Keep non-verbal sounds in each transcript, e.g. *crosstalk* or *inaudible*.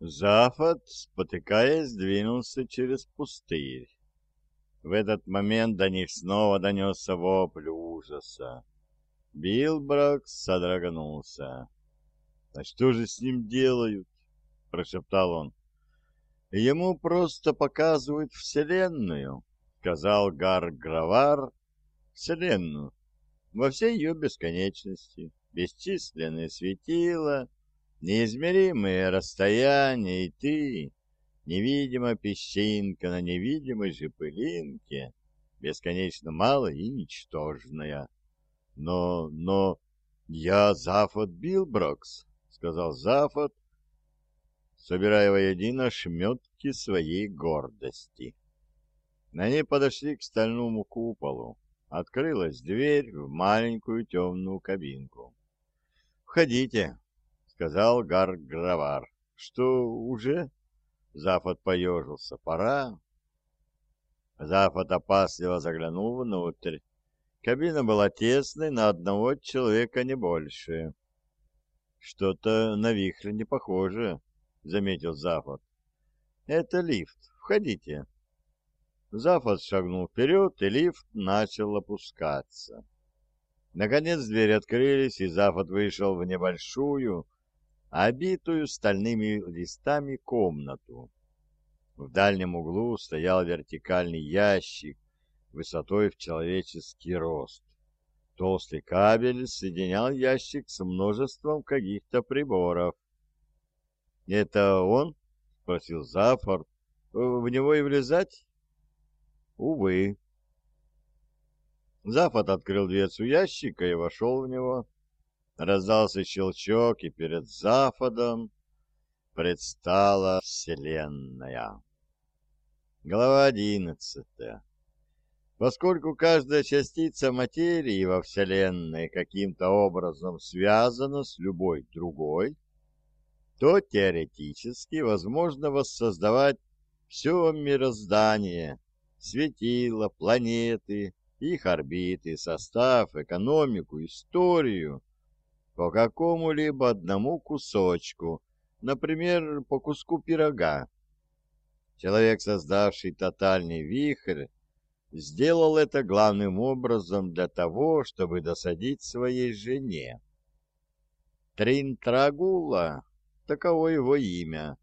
Зафот, спотыкаясь, двинулся через пустырь. В этот момент до них снова донесся вопль ужаса. Билброкс содрогнулся. «А что же с ним делают?» — прошептал он. «Ему просто показывают Вселенную», — сказал Гар-Гравар. «Вселенную во всей ее бесконечности, бесчисленные светила, неизмеримые расстояния, и ты, невидимая песчинка на невидимой же пылинке, бесконечно малая и ничтожная. Но, но, я Зафот Билброкс, — сказал Зафот, собирая воедино шметки своей гордости. Они подошли к стальному куполу. Открылась дверь в маленькую темную кабинку. «Входите», — сказал Гаргравар. «Что, уже?» Зафот поежился. «Пора». Зафот опасливо заглянул внутрь. Кабина была тесной, на одного человека не больше. «Что-то на вихрь не похоже», — заметил Зафот. «Это лифт. Входите». Зафот шагнул вперед, и лифт начал опускаться. Наконец двери открылись, и Зафот вышел в небольшую, обитую стальными листами комнату. В дальнем углу стоял вертикальный ящик высотой в человеческий рост. Толстый кабель соединял ящик с множеством каких-то приборов. «Это он?» — спросил Зафорд. «В него и влезать?» Увы. Зафот открыл дверцу ящика и вошел в него. Раздался щелчок, и перед Зафодом предстала Вселенная. Глава одиннадцатая. Поскольку каждая частица материи во Вселенной каким-то образом связана с любой другой, то теоретически возможно воссоздавать все мироздание светила, планеты, их орбиты, состав, экономику, историю по какому-либо одному кусочку, например, по куску пирога. Человек, создавший тотальный вихрь, сделал это главным образом для того, чтобы досадить своей жене. Тринтрагула, таково его имя,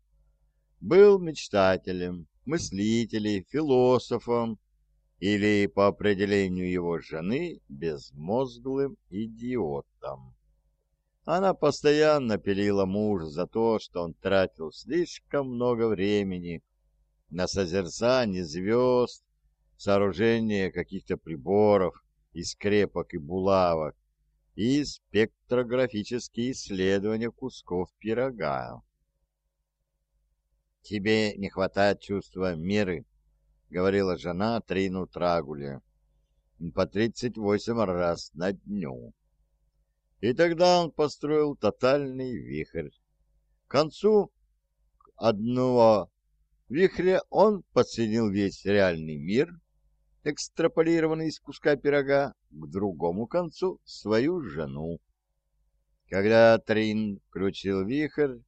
был мечтателем, мыслителем, философом или, по определению его жены, безмозглым идиотом. Она постоянно пилила мужа за то, что он тратил слишком много времени на созерцание звезд, сооружение каких-то приборов из крепок и булавок и спектрографические исследования кусков пирога. «Тебе не хватает чувства меры», — говорила жена Трину Трагуле, — «по тридцать восемь раз на дню». И тогда он построил тотальный вихрь. К концу одного вихря он подсоединил весь реальный мир, экстраполированный из куска пирога, к другому концу свою жену. Когда Трин включил вихрь,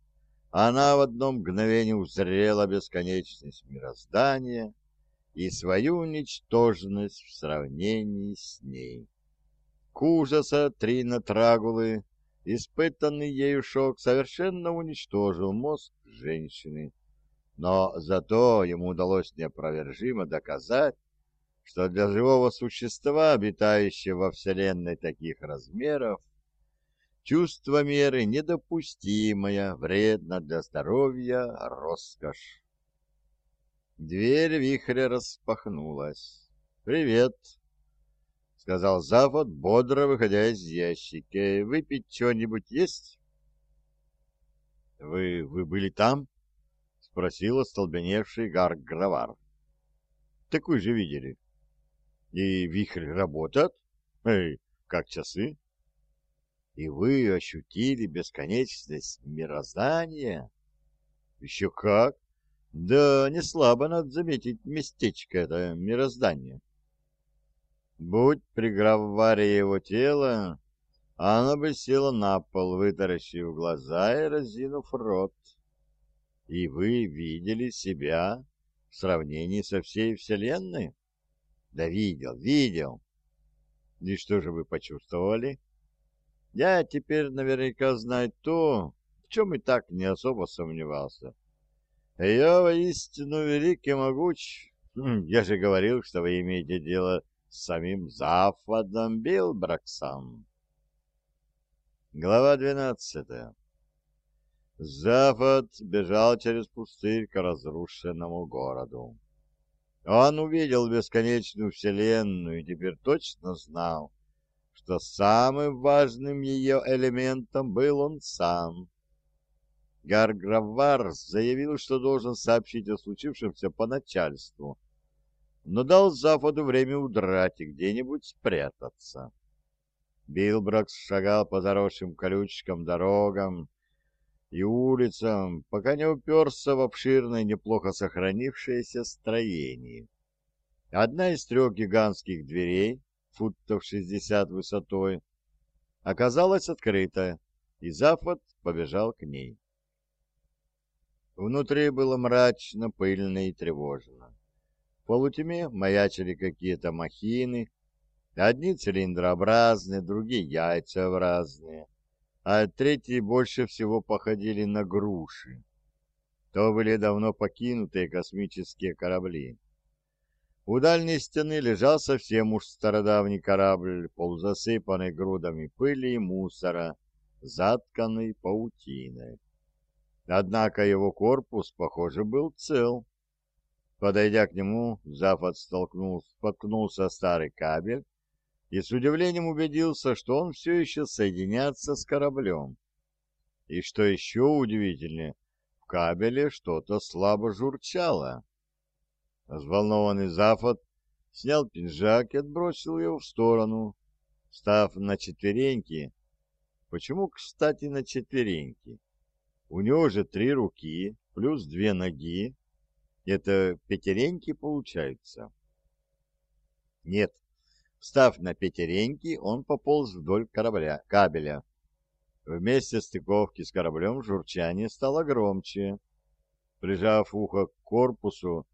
она в одно мгновение узрела бесконечность мироздания и свою ничтожность в сравнении с ней. Ужаса Трина Трагулы, испытанный ею шок, совершенно уничтожил мозг женщины. Но зато ему удалось неопровержимо доказать, что для живого существа, обитающего во Вселенной таких размеров, Чувство меры недопустимая, вредна для здоровья роскошь. Дверь вихря распахнулась. «Привет!» — сказал Завод, бодро выходя из ящика. «Выпить что-нибудь есть?» «Вы, вы были там?» — спросил остолбеневший Гаргравар. «Такой же видели. И вихрь работает? Эй, как часы?» и вы ощутили бесконечность мироздания? Еще как! Да не слабо надо заметить местечко это мироздание. Будь при Граваре его тело, оно бы село на пол, вытаращив глаза и разинув рот. И вы видели себя в сравнении со всей Вселенной? Да видел, видел. И что же вы почувствовали? Я теперь наверняка знаю то, в чем и так не особо сомневался. Я воистину велик и могуч. Хм, я же говорил, что вы имеете дело с самим Зафадом Билбраксом. Глава двенадцатая. Запад бежал через пустырь к разрушенному городу. Он увидел бесконечную вселенную и теперь точно знал, что самым важным ее элементом был он сам. Гаргравар заявил, что должен сообщить о случившемся по начальству, но дал Западу время удрать и где-нибудь спрятаться. Билбракс шагал по заросшим колючкам дорогам, и улицам, пока не уперся в обширное, неплохо сохранившееся строение. Одна из трех гигантских дверей, футов шестьдесят высотой, оказалась открыта, и Зафот побежал к ней. Внутри было мрачно, пыльно и тревожно. Полутьме маячили какие-то махины, одни цилиндрообразные, другие яйцеобразные — а третьи больше всего походили на груши. То были давно покинутые космические корабли. У дальней стены лежал совсем уж стародавний корабль, полузасыпанный грудами пыли и мусора, затканный паутиной. Однако его корпус, похоже, был цел. Подойдя к нему, Зафот столкнулся, споткнулся старый кабель, и с удивлением убедился, что он все еще соединяется с кораблем. И что еще удивительнее, в кабеле что-то слабо журчало. Взволнованный Зафот снял пинжак и отбросил его в сторону, став на четвереньки. Почему, кстати, на четвереньки? У него же три руки плюс две ноги. Это пятереньки получаются. Нет, Встав на пятереньки, он пополз вдоль корабля, кабеля. Вместе стыковки с кораблем журчание стало громче. Прижав ухо к корпусу,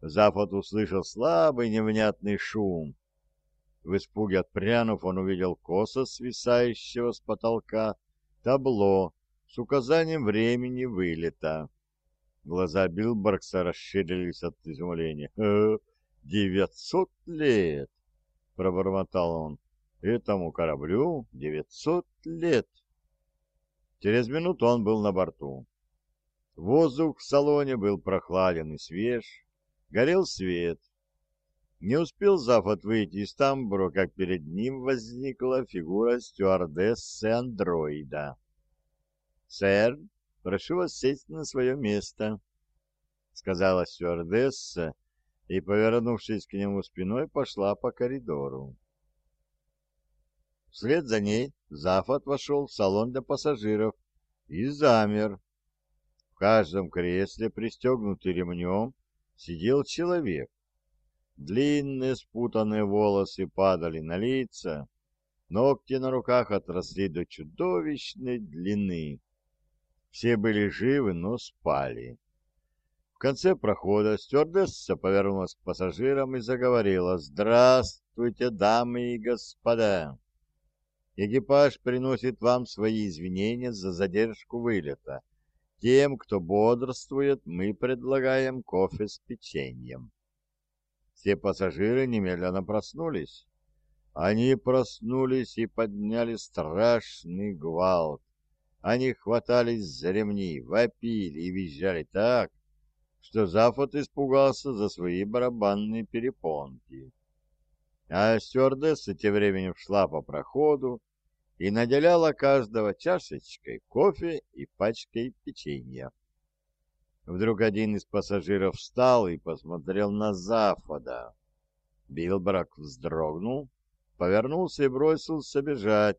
Запад услышал слабый невнятный шум. В испуге отпрянув, он увидел косо свисающего с потолка табло с указанием времени вылета. Глаза Билборгса расширились от изумления. «Э, «Девятьсот лет!» пробормотал он. Этому кораблю девятьсот лет. Через минуту он был на борту. Воздух в салоне был прохладен и свеж, горел свет. Не успел Зафот выйти из тамбура, как перед ним возникла фигура стюардессы-андроида. «Сэр, прошу вас сесть на свое место», — сказала стюардесса, и, повернувшись к нему спиной, пошла по коридору. Вслед за ней Зафот вошел в салон для пассажиров и замер. В каждом кресле, пристегнутый ремнем, сидел человек. Длинные спутанные волосы падали на лица, ногти на руках отросли до чудовищной длины. Все были живы, но спали. В конце прохода стюардесса повернулась к пассажирам и заговорила. «Здравствуйте, дамы и господа! Экипаж приносит вам свои извинения за задержку вылета. Тем, кто бодрствует, мы предлагаем кофе с печеньем». Все пассажиры немедленно проснулись. Они проснулись и подняли страшный гвалт. Они хватались за ремни, вопили и визжали так, что Зафот испугался за свои барабанные перепонки. А стюардесса тем временем шла по проходу и наделяла каждого чашечкой кофе и пачкой печенья. Вдруг один из пассажиров встал и посмотрел на Зафода. Билбрак вздрогнул, повернулся и бросился бежать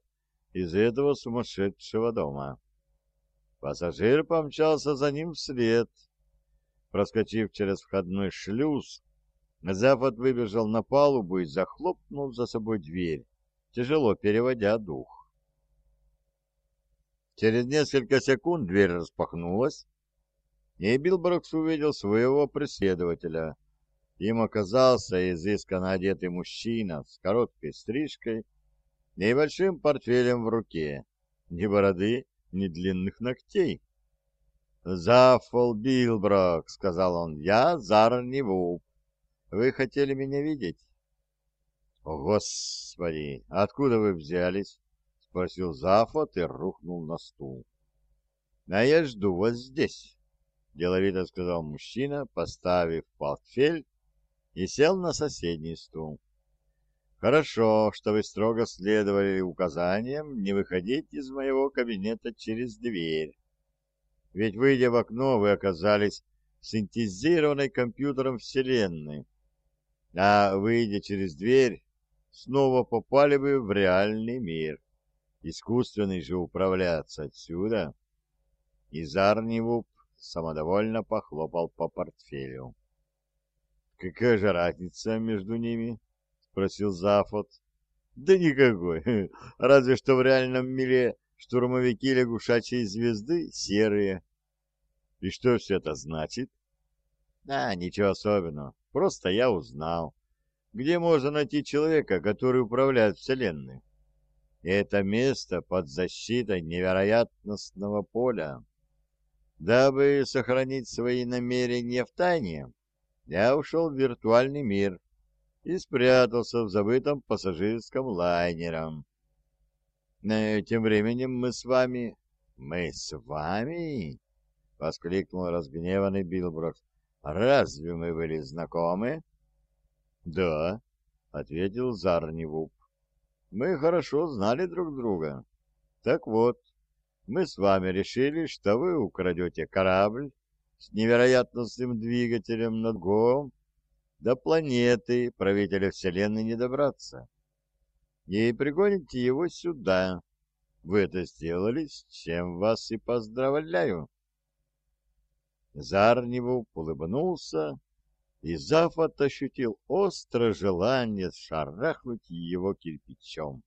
из этого сумасшедшего дома. Пассажир помчался за ним вслед, Проскочив через входной шлюз, Запад выбежал на палубу и захлопнул за собой дверь, тяжело переводя дух. Через несколько секунд дверь распахнулась, и Библброкс увидел своего преследователя. Им оказался изысканно одетый мужчина с короткой стрижкой и большим портфелем в руке. Ни бороды, ни длинных ногтей. «Заффол Билброк», — сказал он, — «я Зарнивуп. Вы хотели меня видеть?» «О, Господи! Откуда вы взялись?» — спросил Зафод и рухнул на стул. «А я жду вас здесь», — деловито сказал мужчина, поставив портфель и сел на соседний стул. «Хорошо, что вы строго следовали указаниям не выходить из моего кабинета через дверь. Ведь, выйдя в окно, вы оказались синтезированной компьютером Вселенной, а, выйдя через дверь, снова попали бы в реальный мир. Искусственный же управляться отсюда. И Зарнивуп самодовольно похлопал по портфелю. «Какая же разница между ними?» — спросил Зафот. «Да никакой. *laughs* Разве что в реальном мире штурмовики лягушачьей звезды серые». «И что все это значит?» «А, ничего особенного. Просто я узнал, где можно найти человека, который управляет Вселенной. И это место под защитой невероятностного поля. Дабы сохранить свои намерения в тайне, я ушел в виртуальный мир и спрятался в забытом пассажирском лайнере. Тем временем мы с вами... Мы с вами? — воскликнул разгневанный Билброкс. Разве мы были знакомы? Да, ответил Зарнивуп. Мы хорошо знали друг друга. Так вот, мы с вами решили, что вы украдете корабль с невероятностным двигателем над Гоом до планеты правителя Вселенной не добраться. И пригоните его сюда. Вы это сделали, с чем вас и поздравляю. Зарневу улыбнулся, и Зафот ощутил острое желание шарахнуть его кирпичом.